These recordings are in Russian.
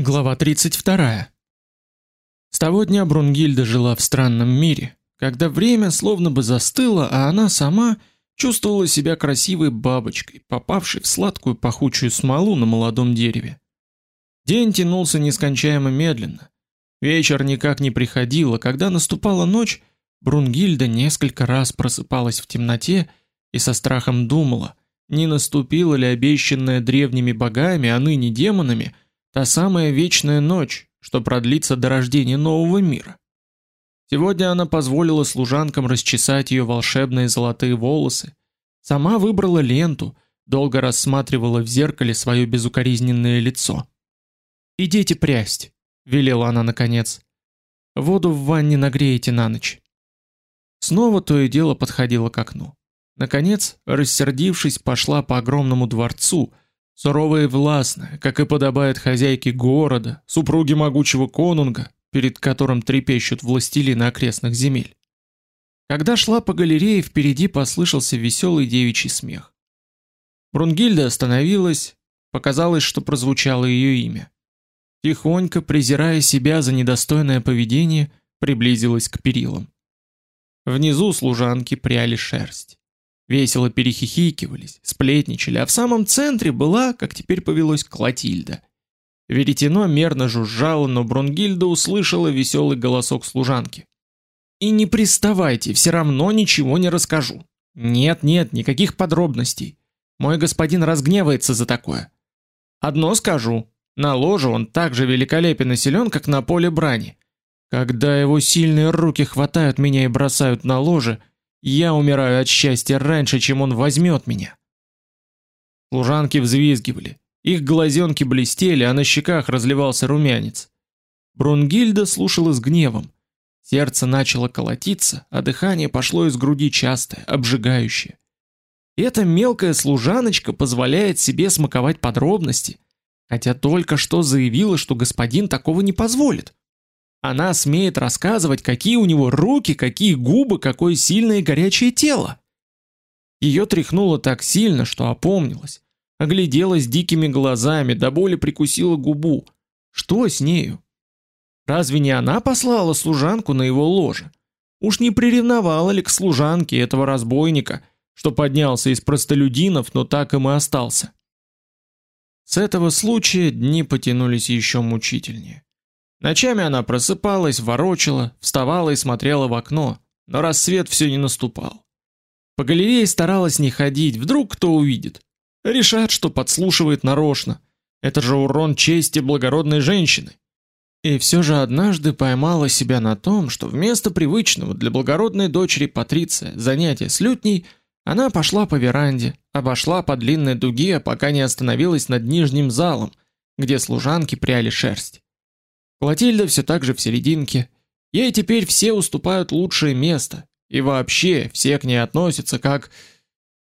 Глава 32. С того дня Брунгильда жила в странном мире, когда время словно бы застыло, а она сама чувствовала себя красивой бабочкой, попавшей в сладкую пахучую смолу на молодом дереве. День тянулся нескончаемо медленно. Вечер никак не приходил, а когда наступала ночь, Брунгильда несколько раз просыпалась в темноте и со страхом думала, не наступила ли обещанная древними богами, а ныне демонами – Та самая вечная ночь, что продлится до рождения нового мира. Сегодня она позволила служанкам расчесать ее волшебные золотые волосы, сама выбрала ленту, долго рассматривала в зеркале свое безукоризненное лицо. «Идите прясть», — велела она наконец. «Воду в ванне нагреете на ночь». Снова то и дело подходила к окну. Наконец, рассердившись, пошла по огромному дворцу, суровая и властная, как и подобает хозяйке города, супруге могучего конунга, перед которым трепещут властелины окрестных земель. Когда шла по галерее, впереди послышался веселый девичий смех. Брунгильда остановилась, показалось, что прозвучало ее имя. Тихонько, презирая себя за недостойное поведение, приблизилась к перилам. Внизу служанки пряли шерсть весело перехихикивались, сплетничали, а в самом центре была, как теперь повелось, Клотильда. Веретено мерно жужжало, но Брунгильда услышала веселый голосок служанки. «И не приставайте, все равно ничего не расскажу. Нет, нет, никаких подробностей. Мой господин разгневается за такое. Одно скажу, на ложе он так же великолепен и силен, как на поле брани. Когда его сильные руки хватают меня и бросают на ложе, я умираю от счастья раньше, чем он возьмет меня. Служанки взвизгивали, их глазенки блестели, а на щеках разливался румянец. Брунгильда слушала с гневом. Сердце начало колотиться, а дыхание пошло из груди частое, обжигающее. эта мелкая служаночка позволяет себе смаковать подробности, хотя только что заявила, что господин такого не позволит. Она смеет рассказывать, какие у него руки, какие губы, какое сильное и горячее тело. Ее тряхнуло так сильно, что опомнилась. Огляделась дикими глазами, до боли прикусила губу. Что с нею? Разве не она послала служанку на его ложе? Уж не приревновала ли к служанке этого разбойника, что поднялся из простолюдинов, но так и остался? С этого случая дни потянулись еще мучительнее. Ночами она просыпалась, ворочала, вставала и смотрела в окно, но рассвет все не наступал. По галерее старалась не ходить, вдруг кто увидит. Решат, что подслушивает нарочно. Это же урон чести благородной женщины. И все же однажды поймала себя на том, что вместо привычного для благородной дочери Патриция занятия с лютней, она пошла по веранде, обошла по длинной дуге, пока не остановилась над нижним залом, где служанки пряли шерсть. Клотильда все так же в серединке. Ей теперь все уступают лучшее место, и вообще все к ней относятся как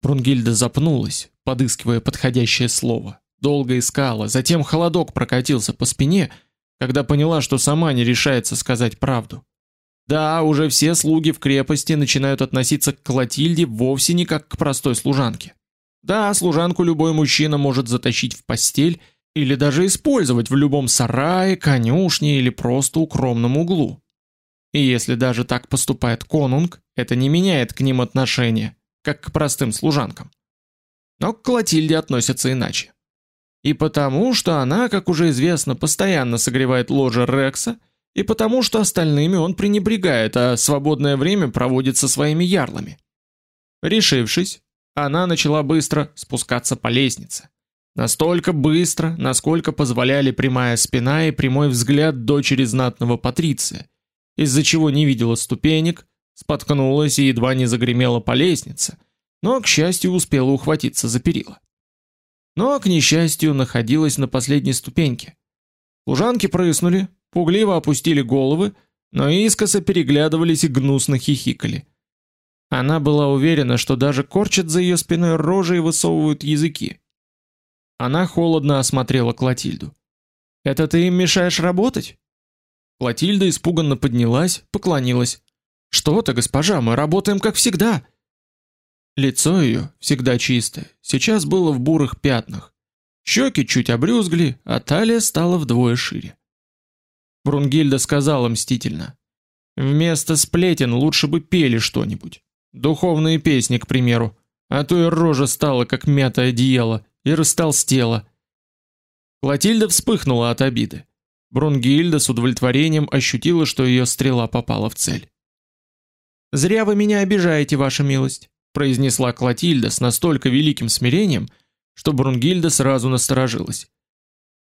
Брунгильда запнулась, подыскивая подходящее слово. Долго искала, затем холодок прокатился по спине, когда поняла, что сама не решается сказать правду. Да, уже все слуги в крепости начинают относиться к Клотильде вовсе не как к простой служанке. Да, служанку любой мужчина может затащить в постель или даже использовать в любом сарае, конюшне или просто укромном углу. И если даже так поступает конунг, это не меняет к ним отношения, как к простым служанкам. Но к Клотильде относятся иначе. И потому, что она, как уже известно, постоянно согревает ложе Рекса, и потому, что остальными он пренебрегает, а свободное время проводит со своими ярлами. Решившись, она начала быстро спускаться по лестнице. Настолько быстро, насколько позволяли прямая спина и прямой взгляд дочери знатного патриция, из-за чего не видела ступенек, споткнулась и едва не загремела по лестнице, но, к счастью, успела ухватиться за перила. Но, к несчастью, находилась на последней ступеньке. Служанки прыснули, пугливо опустили головы, но искоса переглядывались и гнусно хихикали. Она была уверена, что даже корчат за ее спиной рожи и высовывают языки. Она холодно осмотрела Клотильду. «Это ты им мешаешь работать?» Клотильда испуганно поднялась, поклонилась. «Что-то, госпожа, мы работаем как всегда». Лицо ее, всегда чистое, сейчас было в бурых пятнах. Щеки чуть обрюзгли, а талия стала вдвое шире. Брунгильда сказала мстительно: "Вместо сплетен лучше бы пели что-нибудь. Духовные песни, к примеру, а то и рожа стала как мятое одеяло и растолстела". Клотильда вспыхнула от обиды. Брунгильда с удовлетворением ощутила, что ее стрела попала в цель. "Зря вы меня обижаете, ваша милость", произнесла Клотильда с настолько великим смирением, что Брунгильда сразу насторожилась.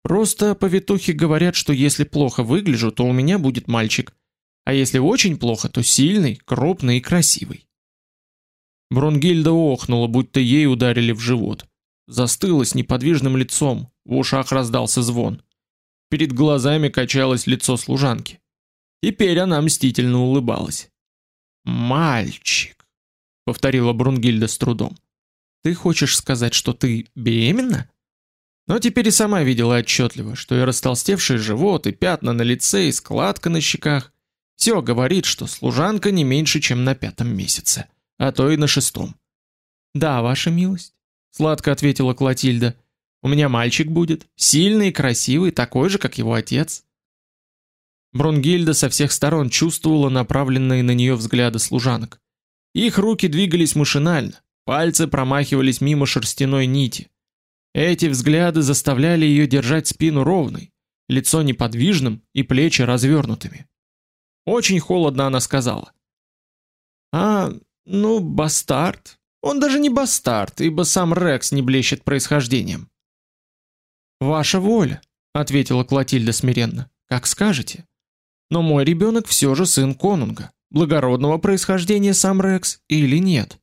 Просто повитухи говорят, что если плохо выгляжу, то у меня будет мальчик, а если очень плохо, то сильный, крупный и красивый. Брунгильда охнула, будто ей ударили в живот. Застыла с неподвижным лицом, в ушах раздался звон. Перед глазами качалось лицо служанки. Теперь она мстительно улыбалась. "Мальчик", повторила Брунгильда с трудом. Ты хочешь сказать, что ты беременна? Но теперь и сама видела отчетливо, что и растолстевший живот, и пятна на лице, и складка на щеках все говорит, что служанка не меньше, чем на пятом месяце, а то и на шестом. Да, ваша милость, сладко ответила Клотильда. У меня мальчик будет, сильный и красивый, такой же, как его отец. Брунгильда со всех сторон чувствовала направленные на нее взгляды служанок. Их руки двигались машинально, Пальцы промахивались мимо шерстяной нити. Эти взгляды заставляли ее держать спину ровной, лицо неподвижным и плечи развернутыми. Очень холодно она сказала: "А, ну, бастард. Он даже не бастард, ибо сам Рекс не блещет происхождением". "Ваша воля", ответила Клотильда смиренно. "Как скажете. Но мой ребенок все же сын конунга, благородного происхождения сам Рекс или нет?"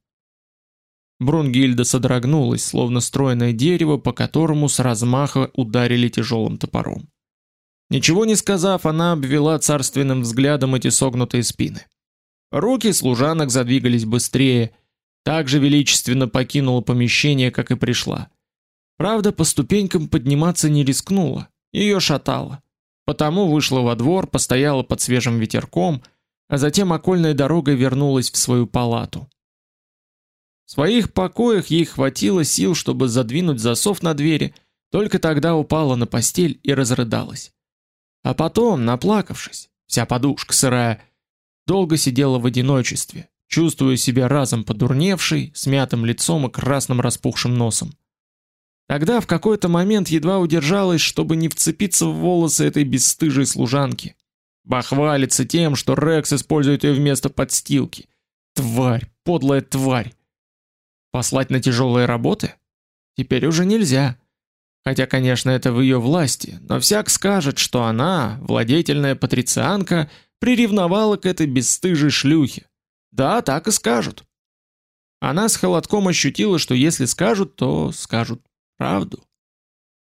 Брунгильда содрогнулась, словно стройное дерево, по которому с размаха ударили тяжелым топором. Ничего не сказав, она обвела царственным взглядом эти согнутые спины. Руки служанок задвигались быстрее, так же величественно покинула помещение, как и пришла. Правда, по ступенькам подниматься не рискнула, ее шатало. Потому вышла во двор, постояла под свежим ветерком, а затем окольной дорогой вернулась в свою палату. В своих покоях ей хватило сил, чтобы задвинуть засов на двери, только тогда упала на постель и разрыдалась. А потом, наплакавшись, вся подушка сырая, долго сидела в одиночестве, чувствуя себя разом подурневшей, с мятым лицом и красным распухшим носом. Тогда в какой-то момент едва удержалась, чтобы не вцепиться в волосы этой бесстыжей служанки. Бахвалится тем, что Рекс использует ее вместо подстилки. Тварь, подлая тварь. Послать на тяжелые работы? Теперь уже нельзя. Хотя, конечно, это в ее власти, но всяк скажет, что она, владетельная патрицианка, приревновала к этой бесстыжей шлюхе. Да, так и скажут. Она с холодком ощутила, что если скажут, то скажут правду.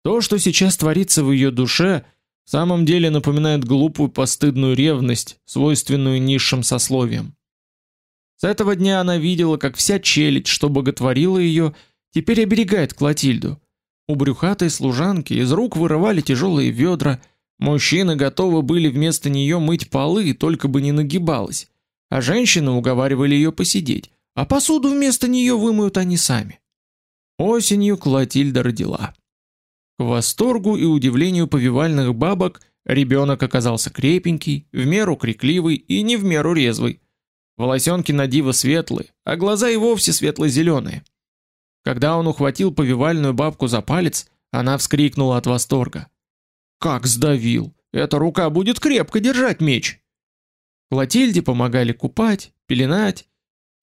То, что сейчас творится в ее душе, в самом деле напоминает глупую постыдную ревность, свойственную низшим сословиям. С этого дня она видела, как вся челядь, что боготворила ее, теперь оберегает Клотильду. У брюхатой служанки из рук вырывали тяжелые ведра, мужчины готовы были вместо нее мыть полы, только бы не нагибалась, а женщины уговаривали ее посидеть, а посуду вместо нее вымоют они сами. Осенью Клотильда родила. К восторгу и удивлению повивальных бабок ребенок оказался крепенький, в меру крикливый и не в меру резвый. Волосенки на диво светлые, а глаза и вовсе светло-зеленые. Когда он ухватил повивальную бабку за палец, она вскрикнула от восторга. «Как сдавил! Эта рука будет крепко держать меч!» Клотильде помогали купать, пеленать,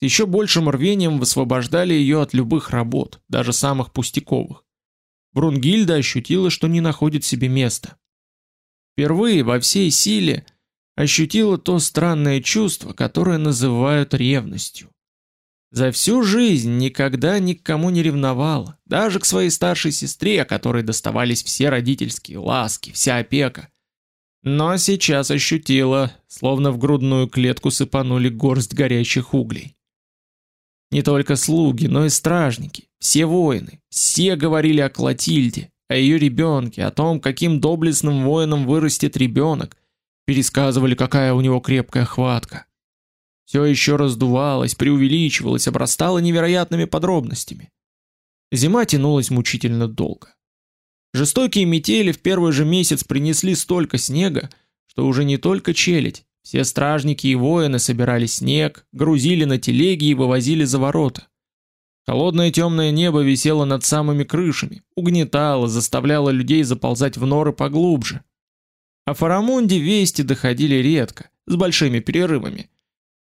еще большим рвением высвобождали ее от любых работ, даже самых пустяковых. Брунгильда ощутила, что не находит себе места. Впервые во всей силе ощутила то странное чувство, которое называют ревностью. За всю жизнь никогда ни к кому не ревновала, даже к своей старшей сестре, которой доставались все родительские ласки, вся опека. Но сейчас ощутила, словно в грудную клетку сыпанули горсть горящих углей. Не только слуги, но и стражники, все воины, все говорили о Клотильде, о ее ребенке, о том, каким доблестным воином вырастет ребенок, пересказывали, какая у него крепкая хватка. Все еще раздувалось, преувеличивалось, обрастало невероятными подробностями. Зима тянулась мучительно долго. Жестокие метели в первый же месяц принесли столько снега, что уже не только челядь, все стражники и воины собирали снег, грузили на телеги и вывозили за ворота. Холодное темное небо висело над самыми крышами, угнетало, заставляло людей заползать в норы поглубже. О Фарамунде вести доходили редко, с большими перерывами.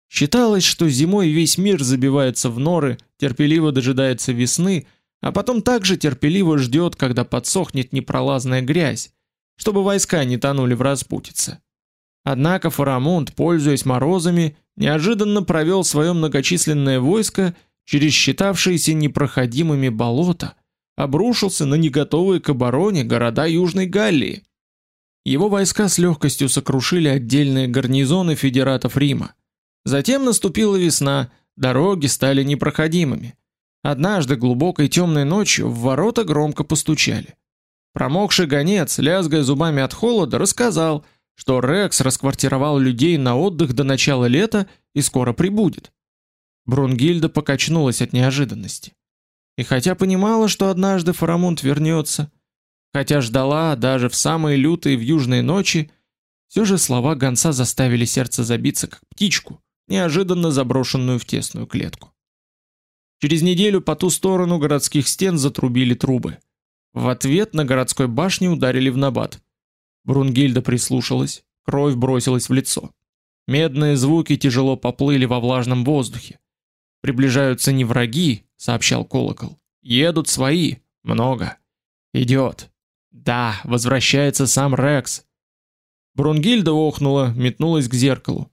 Считалось, что зимой весь мир забивается в норы, терпеливо дожидается весны, а потом также терпеливо ждет, когда подсохнет непролазная грязь, чтобы войска не тонули в распутице. Однако Фарамунд, пользуясь морозами, неожиданно провел свое многочисленное войско через считавшиеся непроходимыми болота, обрушился на неготовые к обороне города Южной Галлии. Его войска с легкостью сокрушили отдельные гарнизоны федератов Рима. Затем наступила весна, дороги стали непроходимыми. Однажды глубокой темной ночью в ворота громко постучали. Промокший гонец, лязгая зубами от холода, рассказал, что Рекс расквартировал людей на отдых до начала лета и скоро прибудет. Брунгильда покачнулась от неожиданности. И хотя понимала, что однажды Фарамунд вернется, хотя ждала даже в самые лютые в южные ночи, все же слова гонца заставили сердце забиться как птичку, неожиданно заброшенную в тесную клетку. Через неделю по ту сторону городских стен затрубили трубы. В ответ на городской башне ударили в набат. Брунгильда прислушалась, кровь бросилась в лицо. Медные звуки тяжело поплыли во влажном воздухе. Приближаются не враги, сообщал колокол. Едут свои, много. Идет. Да, возвращается сам Рекс. Брунгильда охнула, метнулась к зеркалу.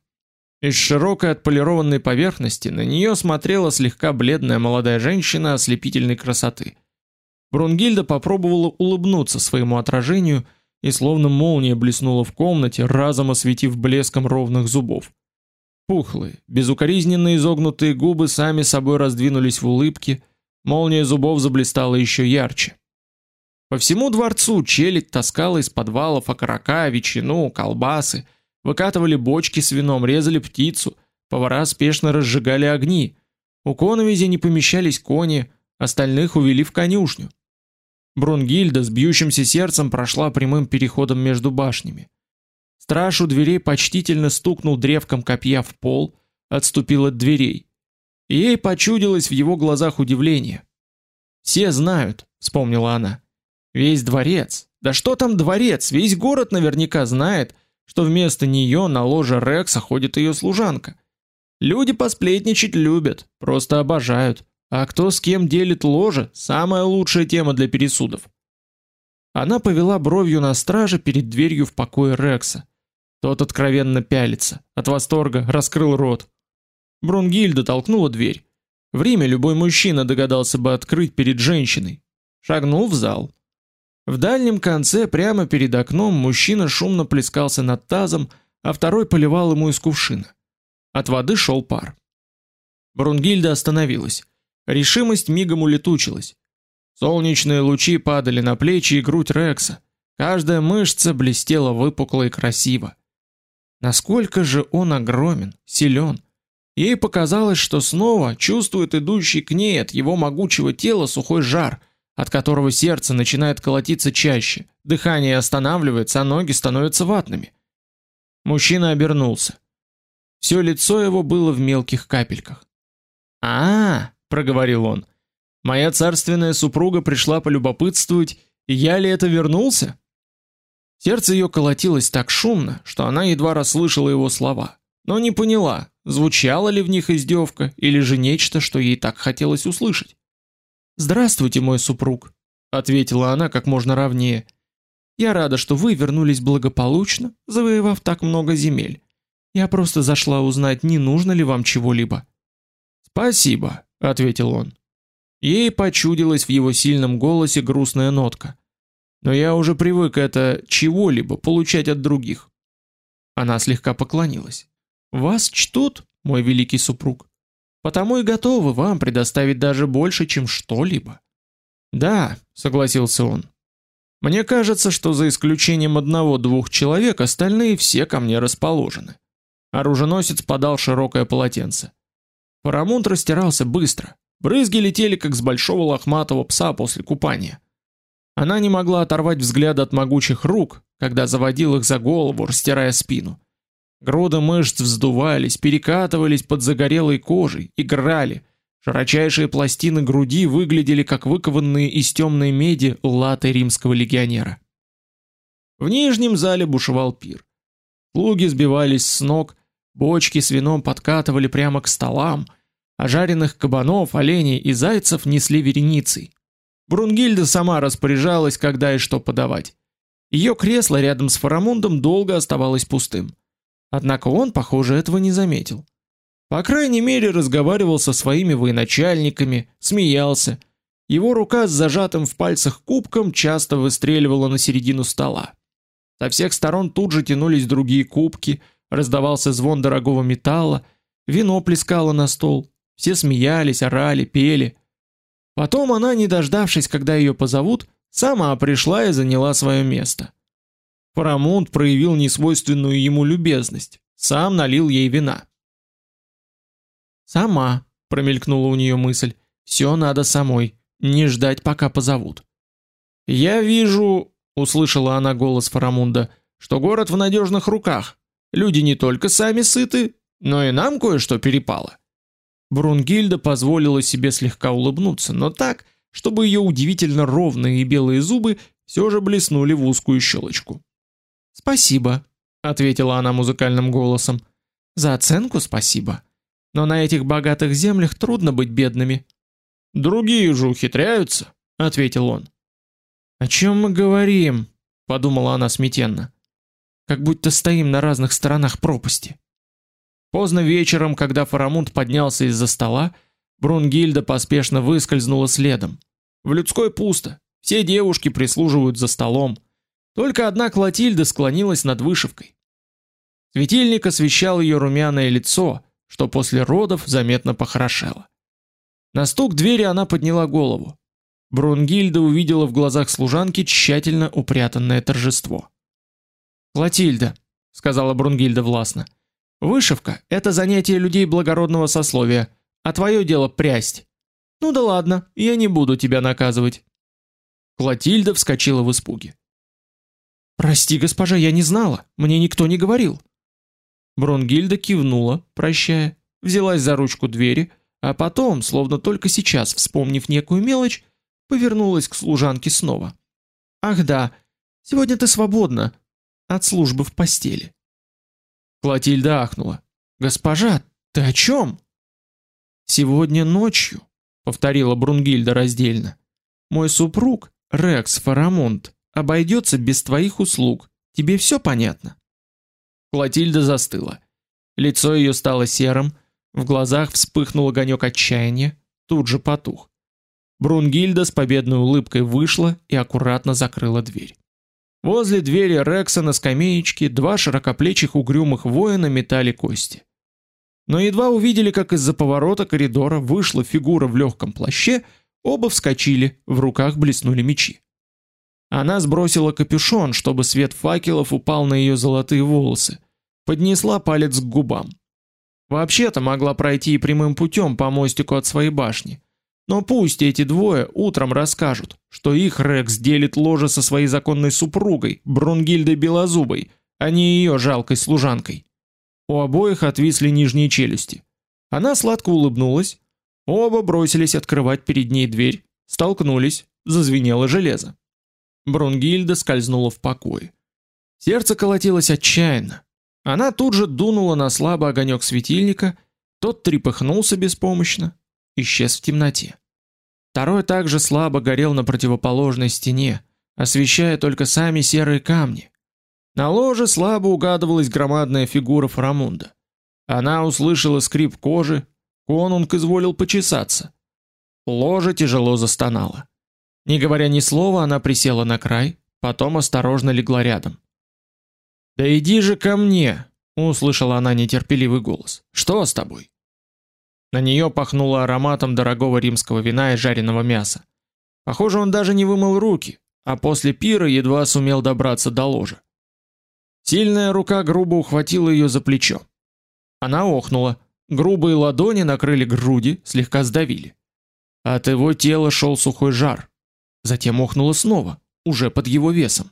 Из широкой отполированной поверхности на нее смотрела слегка бледная молодая женщина ослепительной красоты. Брунгильда попробовала улыбнуться своему отражению, и словно молния блеснула в комнате, разом осветив блеском ровных зубов. Пухлые, безукоризненно изогнутые губы сами собой раздвинулись в улыбке, молния зубов заблестела еще ярче. По всему дворцу челядь таскала из подвалов окорока, ветчину, колбасы, выкатывали бочки с вином, резали птицу, повара спешно разжигали огни. У коновизи не помещались кони, остальных увели в конюшню. Брунгильда с бьющимся сердцем прошла прямым переходом между башнями. Страж у дверей почтительно стукнул древком копья в пол, отступил от дверей. Ей почудилось в его глазах удивление. «Все знают», — вспомнила она. «Весь дворец. Да что там дворец? Весь город наверняка знает, что вместо нее на ложе Рекса ходит ее служанка. Люди посплетничать любят, просто обожают. А кто с кем делит ложе – самая лучшая тема для пересудов». Она повела бровью на страже перед дверью в покое Рекса. Тот откровенно пялится, от восторга раскрыл рот. Брунгильда толкнула дверь. В Риме любой мужчина догадался бы открыть перед женщиной. Шагнул в зал. В дальнем конце, прямо перед окном, мужчина шумно плескался над тазом, а второй поливал ему из кувшина. От воды шел пар. Брунгильда остановилась. Решимость мигом улетучилась. Солнечные лучи падали на плечи и грудь Рекса. Каждая мышца блестела выпукло и красиво. Насколько же он огромен, силен. Ей показалось, что снова чувствует идущий к ней от его могучего тела сухой жар, от которого сердце начинает колотиться чаще, дыхание останавливается, а ноги становятся ватными. Мужчина обернулся. Все лицо его было в мелких капельках. "А, -а, -а проговорил он. Моя царственная супруга пришла полюбопытствовать, я ли это вернулся?" Сердце ее колотилось так шумно, что она едва расслышала его слова, но не поняла, звучала ли в них издевка или же нечто, что ей так хотелось услышать. "Здравствуйте, мой супруг", ответила она как можно ровнее. "Я рада, что вы вернулись благополучно, завоевав так много земель. Я просто зашла узнать, не нужно ли вам чего-либо". "Спасибо", ответил он. Ей почудилась в его сильном голосе грустная нотка. Но я уже привык это чего-либо получать от других. Она слегка поклонилась. Вас чтут, мой великий супруг. Потому и готовы вам предоставить даже больше, чем что-либо. Да, согласился он. Мне кажется, что за исключением одного-двух человек остальные все ко мне расположены. Оруженосец подал широкое полотенце. Парамонт растирался быстро. Брызги летели как с большого лохматого пса после купания. Она не могла оторвать взгляд от могучих рук, когда заводил их за голову, растирая спину. Груды мышц вздувались, перекатывались под загорелой кожей, играли. Широчайшие пластины груди выглядели как выкованные из темной меди латы римского легионера. В нижнем зале бушевал пир. Слуги сбивались с ног, бочки с вином подкатывали прямо к столам, а жареных кабанов, оленей и зайцев несли вереницей. Брунгильда сама распоряжалась, когда и что подавать. Ее кресло рядом с Фарамундом долго оставалось пустым. Однако он, похоже, этого не заметил. По крайней мере, разговаривал со своими военачальниками, смеялся. Его рука с зажатым в пальцах кубком часто выстреливала на середину стола. Со всех сторон тут же тянулись другие кубки, раздавался звон дорогого металла, вино плескало на стол. Все смеялись, орали, пели. Потом она, не дождавшись, когда ее позовут, сама пришла и заняла свое место. Парамонт проявил несвойственную ему любезность, сам налил ей вина. Сама, промелькнула у нее мысль. Все надо самой, не ждать, пока позовут. Я вижу, услышала она голос Фарамунда, что город в надежных руках. Люди не только сами сыты, но и нам кое-что перепало. Брунгильда позволила себе слегка улыбнуться, но так, чтобы ее удивительно ровные и белые зубы все же блеснули в узкую щелочку. "Спасибо", ответила она музыкальным голосом. "За оценку спасибо. Но на этих богатых землях трудно быть бедными". "Другие же ухитряются", ответил он. "О чем мы говорим?" подумала она смятенно. "Как будто стоим на разных сторонах пропасти". Поздно вечером, когда Фарамунд поднялся из-за стола, Брунгильда поспешно выскользнула следом. В людской пусто. Все девушки прислуживают за столом. Только одна Клотильда склонилась над вышивкой. Светильник освещал ее румяное лицо, что после родов заметно похорошело. На стук двери она подняла голову. Брунгильда увидела в глазах служанки тщательно упрятанное торжество. "Клотильда", сказала Брунгильда властно. Вышивка это занятие людей благородного сословия, а твое дело прясть. Ну да ладно, я не буду тебя наказывать. Клотильда вскочила в испуге. Прости, госпожа, я не знала, мне никто не говорил. Бронгильда кивнула, прощая, взялась за ручку двери, а потом, словно только сейчас вспомнив некую мелочь, повернулась к служанке снова. Ах да, сегодня ты свободна от службы в постели. Клотильда ахнула. "Госпожа, ты о чем? "Сегодня ночью", повторила Брунгильда раздельно. "Мой супруг, Рекс Фарамонт, обойдется без твоих услуг. Тебе все понятно?" Клотильда застыла. Лицо ее стало серым, в глазах вспыхнул огонек отчаяния, тут же потух. Брунгильда с победной улыбкой вышла и аккуратно закрыла дверь. Возле двери Рекса на скамеечке два широкоплечих угрюмых воина метали кости. Но едва увидели, как из-за поворота коридора вышла фигура в легком плаще, оба вскочили, в руках блеснули мечи. Она сбросила капюшон, чтобы свет факелов упал на ее золотые волосы, поднесла палец к губам. Вообще-то могла пройти и прямым путем по мостику от своей башни, но пусть эти двое утром расскажут, что их Рекс делит ложе со своей законной супругой, Брунгильдой Белозубой, а не ее жалкой служанкой. У обоих отвисли нижние челюсти. Она сладко улыбнулась. Оба бросились открывать перед ней дверь, столкнулись, зазвенело железо. Брунгильда скользнула в покой. Сердце колотилось отчаянно. Она тут же дунула на слабый огонек светильника, тот трепыхнулся беспомощно, исчез в темноте. Второй также слабо горел на противоположной стене, освещая только сами серые камни. На ложе слабо угадывалась громадная фигура Фарамунда. Она услышала скрип кожи, конунг изволил почесаться. Ложе тяжело застонало. Не говоря ни слова, она присела на край, потом осторожно легла рядом. "Да иди же ко мне", услышала она нетерпеливый голос. "Что с тобой?" На нее пахнуло ароматом дорогого римского вина и жареного мяса. Похоже, он даже не вымыл руки, а после пира едва сумел добраться до ложа. Сильная рука грубо ухватила ее за плечо. Она охнула. Грубые ладони накрыли груди, слегка сдавили. От его тела шел сухой жар. Затем охнула снова. уже под его весом.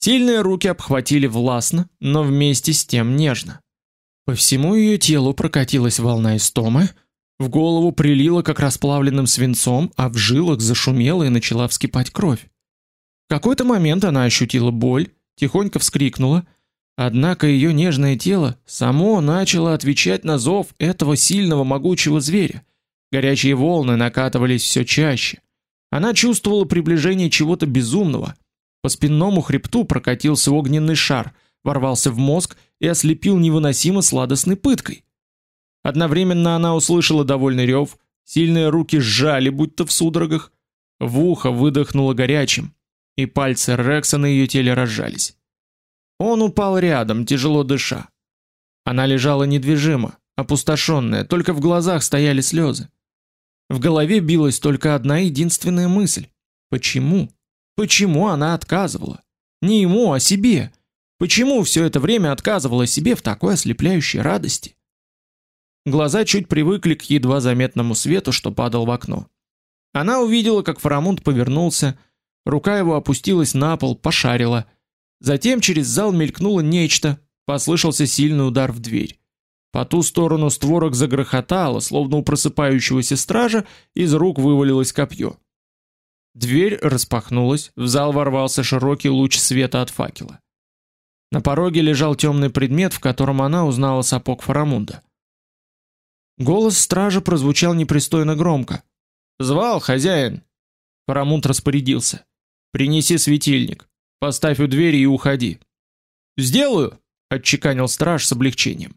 Сильные руки обхватили властно, но вместе с тем нежно. По всему ее телу прокатилась волна истомы, в голову прилило как расплавленным свинцом, а в жилах зашумела и начала вскипать кровь. В какой-то момент она ощутила боль, тихонько вскрикнула, однако ее нежное тело само начало отвечать на зов этого сильного могучего зверя. Горячие волны накатывались все чаще. Она чувствовала приближение чего-то безумного. По спинному хребту прокатился огненный шар, ворвался в мозг и ослепил невыносимо сладостной пыткой. Одновременно она услышала довольный рев, сильные руки сжали, будто в судорогах, в ухо выдохнуло горячим, и пальцы Рекса на ее теле разжались. Он упал рядом, тяжело дыша. Она лежала недвижимо, опустошенная, только в глазах стояли слезы. В голове билась только одна единственная мысль: почему? Почему она отказывала? Не ему, а себе. Почему все это время отказывала себе в такой ослепляющей радости? Глаза чуть привыкли к едва заметному свету, что падал в окно. Она увидела, как Фарамунд повернулся, рука его опустилась на пол, пошарила. Затем через зал мелькнуло нечто, послышался сильный удар в дверь. По ту сторону створок загрохотало, словно у просыпающегося стража из рук вывалилось копье. Дверь распахнулась, в зал ворвался широкий луч света от факела. На пороге лежал темный предмет, в котором она узнала сапог Фарамунда. Голос стража прозвучал непристойно громко. "Звал хозяин". Фарамунд распорядился: "Принеси светильник, поставь у двери и уходи". "Сделаю", отчеканил страж с облегчением.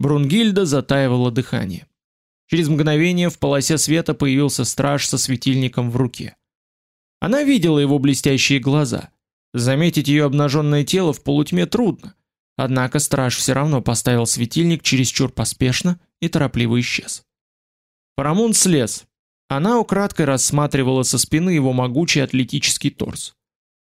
Брунгильда затаивала дыхание. Через мгновение в полосе света появился страж со светильником в руке. Она видела его блестящие глаза. Заметить ее обнаженное тело в полутьме трудно. Однако страж все равно поставил светильник чересчур поспешно и торопливо исчез. Парамун слез. Она украдкой рассматривала со спины его могучий атлетический торс.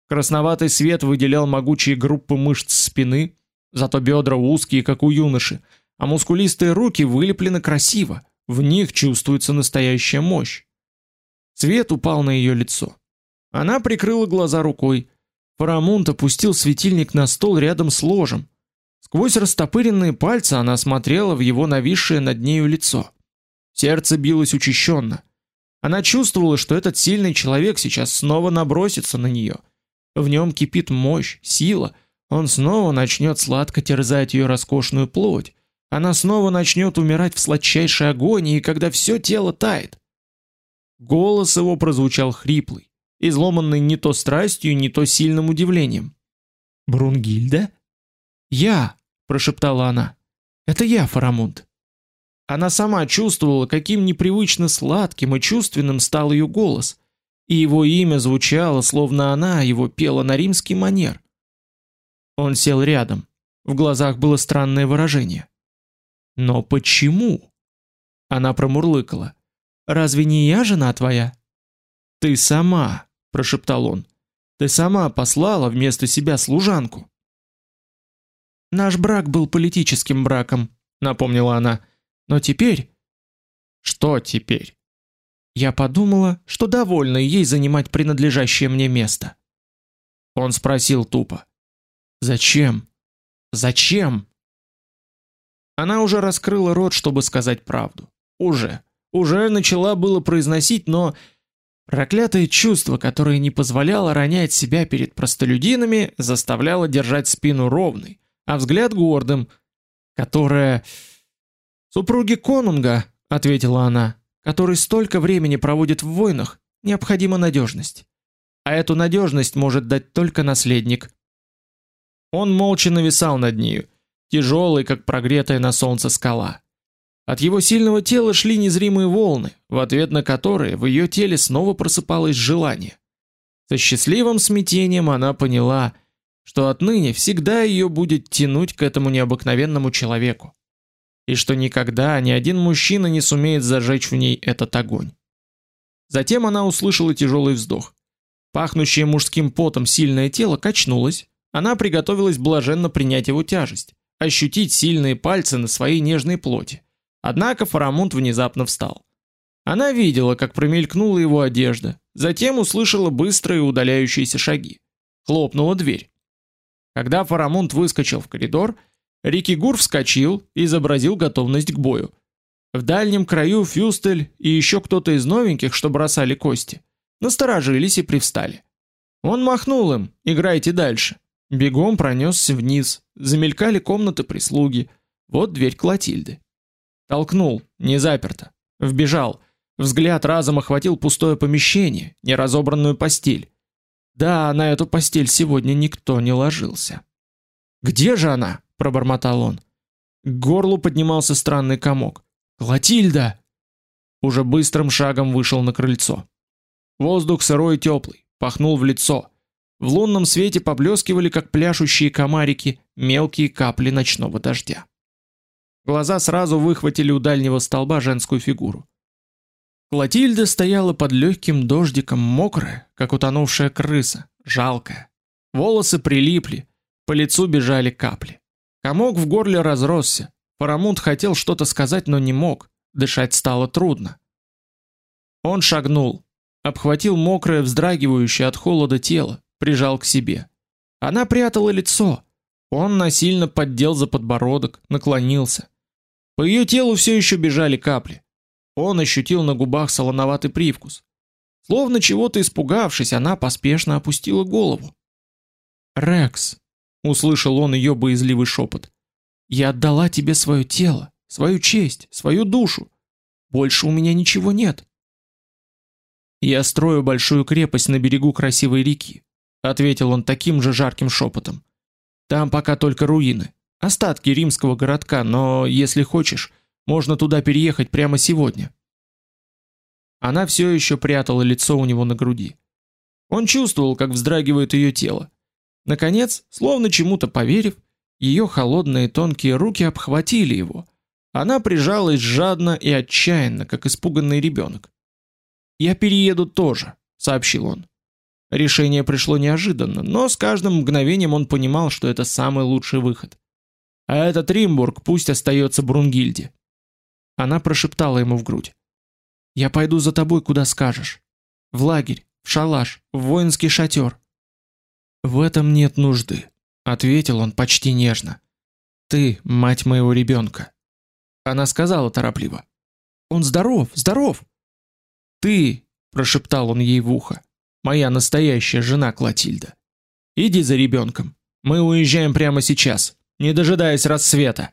Красноватый свет выделял могучие группы мышц спины, зато бедра узкие, как у юноши, а мускулистые руки вылеплены красиво, в них чувствуется настоящая мощь. Свет упал на ее лицо. Она прикрыла глаза рукой. Фарамунд опустил светильник на стол рядом с ложем. Сквозь растопыренные пальцы она смотрела в его нависшее над нею лицо. Сердце билось учащенно. Она чувствовала, что этот сильный человек сейчас снова набросится на нее. В нем кипит мощь, сила. Он снова начнет сладко терзать ее роскошную плоть, она снова начнет умирать в сладчайшей агонии, когда все тело тает. Голос его прозвучал хриплый, изломанный не то страстью, не то сильным удивлением. Брунгильда? Я, прошептала она. Это я, Фарамунд. Она сама чувствовала, каким непривычно сладким и чувственным стал ее голос, и его имя звучало, словно она его пела на римский манер. Он сел рядом. В глазах было странное выражение. Но почему? Она промурлыкала. Разве не я жена твоя? Ты сама, прошептал он. Ты сама послала вместо себя служанку. Наш брак был политическим браком, напомнила она. Но теперь Что теперь? Я подумала, что довольна ей занимать принадлежащее мне место. Он спросил тупо: "Зачем? Зачем?" Она уже раскрыла рот, чтобы сказать правду. Уже. Уже начала было произносить, но проклятое чувство, которое не позволяло ронять себя перед простолюдинами, заставляло держать спину ровной, а взгляд гордым, которое супруги конунга, ответила она, который столько времени проводит в войнах, необходима надежность. А эту надежность может дать только наследник. Он молча нависал над нею, тяжелый, как прогретая на солнце скала. От его сильного тела шли незримые волны, в ответ на которые в ее теле снова просыпалось желание. Со счастливым смятением она поняла, что отныне всегда ее будет тянуть к этому необыкновенному человеку, и что никогда ни один мужчина не сумеет зажечь в ней этот огонь. Затем она услышала тяжелый вздох. Пахнущее мужским потом сильное тело качнулось, она приготовилась блаженно принять его тяжесть ощутить сильные пальцы на своей нежной плоти. Однако Фарамунд внезапно встал. Она видела, как промелькнула его одежда, затем услышала быстрые удаляющиеся шаги. Хлопнула дверь. Когда Фарамунд выскочил в коридор, Рикигур вскочил и изобразил готовность к бою. В дальнем краю Фюстель и еще кто-то из новеньких, что бросали кости, насторожились и привстали. Он махнул им: "Играйте дальше". Бегом пронесся вниз, замелькали комнаты прислуги. Вот дверь Клотильды. Толкнул, не заперто. Вбежал. Взгляд разом охватил пустое помещение, неразобранную постель. Да, на эту постель сегодня никто не ложился. Где же она? пробормотал он. К горлу поднимался странный комок. Клотильда. Уже быстрым шагом вышел на крыльцо. Воздух сырой и теплый, пахнул в лицо. В лунном свете поблескивали, как пляшущие комарики, мелкие капли ночного дождя. Глаза сразу выхватили у дальнего столба женскую фигуру. Клотильда стояла под легким дождиком, мокрая, как утонувшая крыса, жалкая. Волосы прилипли, по лицу бежали капли. Комок в горле разросся. Парамунд хотел что-то сказать, но не мог. Дышать стало трудно. Он шагнул, обхватил мокрое, вздрагивающее от холода тело, прижал к себе. Она прятала лицо. Он насильно поддел за подбородок, наклонился. По ее телу все еще бежали капли. Он ощутил на губах солоноватый привкус. Словно чего-то испугавшись, она поспешно опустила голову. "Рекс", услышал он ее боязливый шепот. "Я отдала тебе свое тело, свою честь, свою душу. Больше у меня ничего нет". "Я строю большую крепость на берегу красивой реки", ответил он таким же жарким шепотом. "Там пока только руины, остатки римского городка, но если хочешь, можно туда переехать прямо сегодня. Она все еще прятала лицо у него на груди. Он чувствовал, как вздрагивает ее тело. Наконец, словно чему-то поверив, ее холодные тонкие руки обхватили его. Она прижалась жадно и отчаянно, как испуганный ребенок. "Я перееду тоже", сообщил он. Решение пришло неожиданно, но с каждым мгновением он понимал, что это самый лучший выход. А этот Римбург пусть остается Брунгильде. Она прошептала ему в грудь: "Я пойду за тобой, куда скажешь. В лагерь, в шалаш, в воинский шатер». "В этом нет нужды", ответил он почти нежно. "Ты мать моего ребенка». Она сказала торопливо: "Он здоров, здоров". "Ты", прошептал он ей в ухо, "моя настоящая жена Клотильда. Иди за ребенком. Мы уезжаем прямо сейчас, не дожидаясь рассвета".